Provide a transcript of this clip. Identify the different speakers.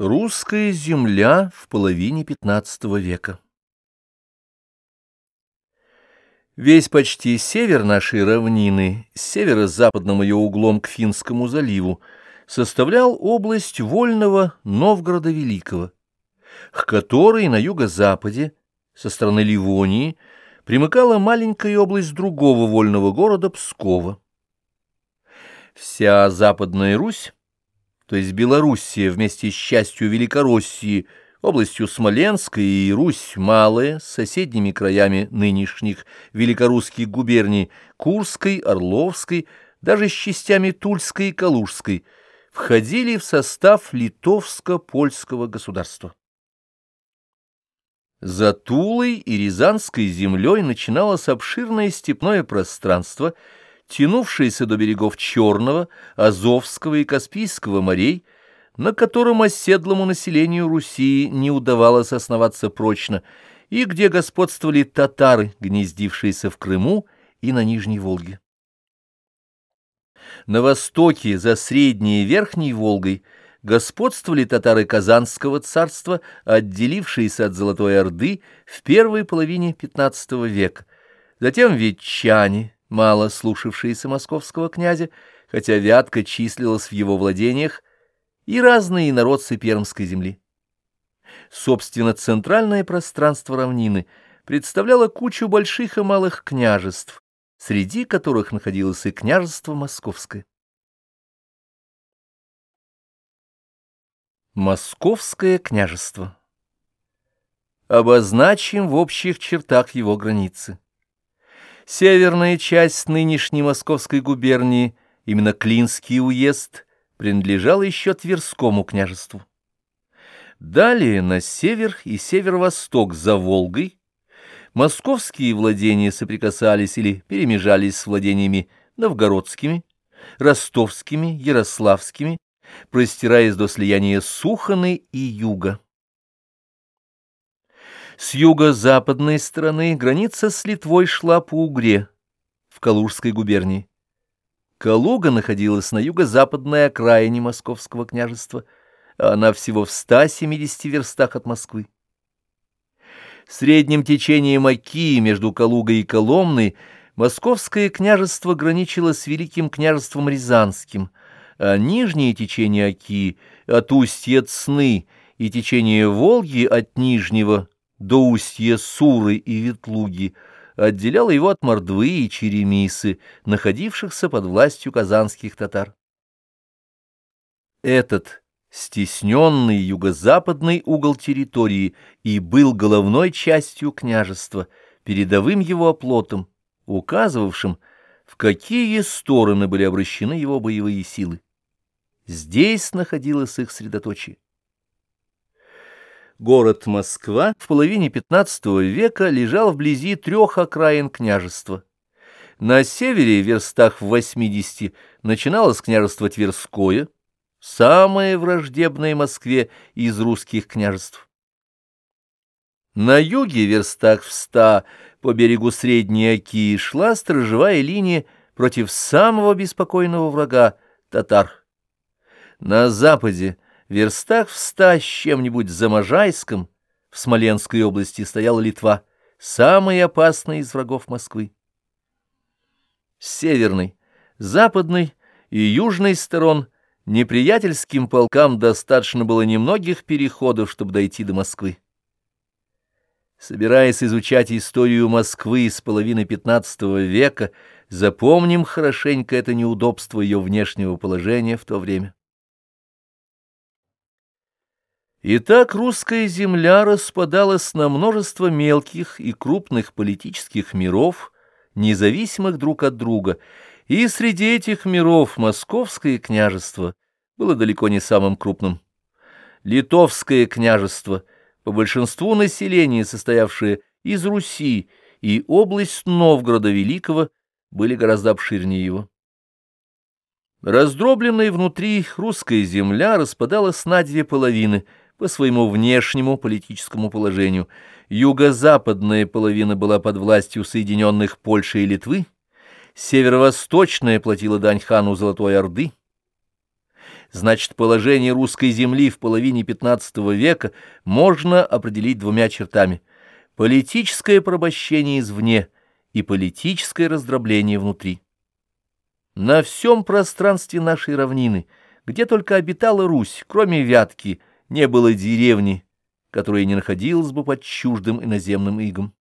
Speaker 1: Русская земля в половине XV века Весь почти север нашей равнины, северо-западным ее углом к Финскому заливу, составлял область вольного Новгорода Великого, к которой на юго-западе, со стороны Ливонии, примыкала маленькая область другого вольного города Пскова. Вся Западная Русь то есть Белоруссия вместе с частью Великороссии, областью Смоленской и Русь Малая с соседними краями нынешних великорусских губерний Курской, Орловской, даже с частями Тульской и Калужской, входили в состав литовско-польского государства. За Тулой и Рязанской землей начиналось обширное степное пространство – тянувшееся до берегов Черного, Азовского и Каспийского морей, на котором оседлому населению Руси не удавалось основаться прочно, и где господствовали татары, гнездившиеся в Крыму и на Нижней Волге. На востоке, за Средней и Верхней Волгой, господствовали татары Казанского царства, отделившиеся от Золотой Орды в первой половине XV века, затем ветчане, мало слушавшиеся московского князя, хотя Вятка числилась в его владениях, и разные инородцы Пермской земли. Собственно, центральное пространство равнины представляло кучу больших и малых княжеств, среди которых находилось и княжество Московское. Московское княжество Обозначим в общих чертах его границы. Северная часть нынешней Московской губернии, именно Клинский уезд, принадлежала еще Тверскому княжеству. Далее на север и северо-восток за Волгой московские владения соприкасались или перемежались с владениями новгородскими, ростовскими, ярославскими, простираясь до слияния Суханы и Юга. С юго-западной стороны граница с Литвой шла по Угре, в Калужской губернии. Калуга находилась на юго-западной окраине Московского княжества, она всего в 170 верстах от Москвы. Средним течением Оки между Калугой и Коломной Московское княжество граничило с Великим княжеством Рязанским, а нижнее течение Оки от устья Цны и течение Волги от Нижнего до устья Суры и Ветлуги, отделяла его от Мордвы и Черемисы, находившихся под властью казанских татар. Этот стесненный юго-западный угол территории и был головной частью княжества, передовым его оплотом, указывавшим, в какие стороны были обращены его боевые силы. Здесь находилось их средоточие. Город Москва в половине XV века лежал вблизи трех окраин княжества. На севере, в верстах в 80, начиналось княжество Тверское, самое враждебное Москве из русских княжеств. На юге, верстах в 100, по берегу Средней Оки, шла сторожевая линия против самого беспокойного врага — татар. На западе — верстах в ста с чем-нибудь за Можайском в Смоленской области стояла Литва, самая опасная из врагов Москвы. С северной, западной и южной сторон неприятельским полкам достаточно было немногих переходов, чтобы дойти до Москвы. Собираясь изучать историю Москвы с половины XV века, запомним хорошенько это неудобство ее внешнего положения в то время. Итак, русская земля распадалась на множество мелких и крупных политических миров, независимых друг от друга, и среди этих миров Московское княжество было далеко не самым крупным. Литовское княжество, по большинству населения состоявшее из Руси, и область Новгорода Великого были гораздо обширнее его. Раздробленная внутри русская земля распадалась на две половины – по своему внешнему политическому положению. Юго-западная половина была под властью Соединенных Польши и Литвы, северо-восточная платила дань хану Золотой Орды. Значит, положение русской земли в половине XV века можно определить двумя чертами – политическое порабощение извне и политическое раздробление внутри. На всем пространстве нашей равнины, где только обитала Русь, кроме Вятки, не было деревни, которая не находилась бы под чуждым иноземным игом.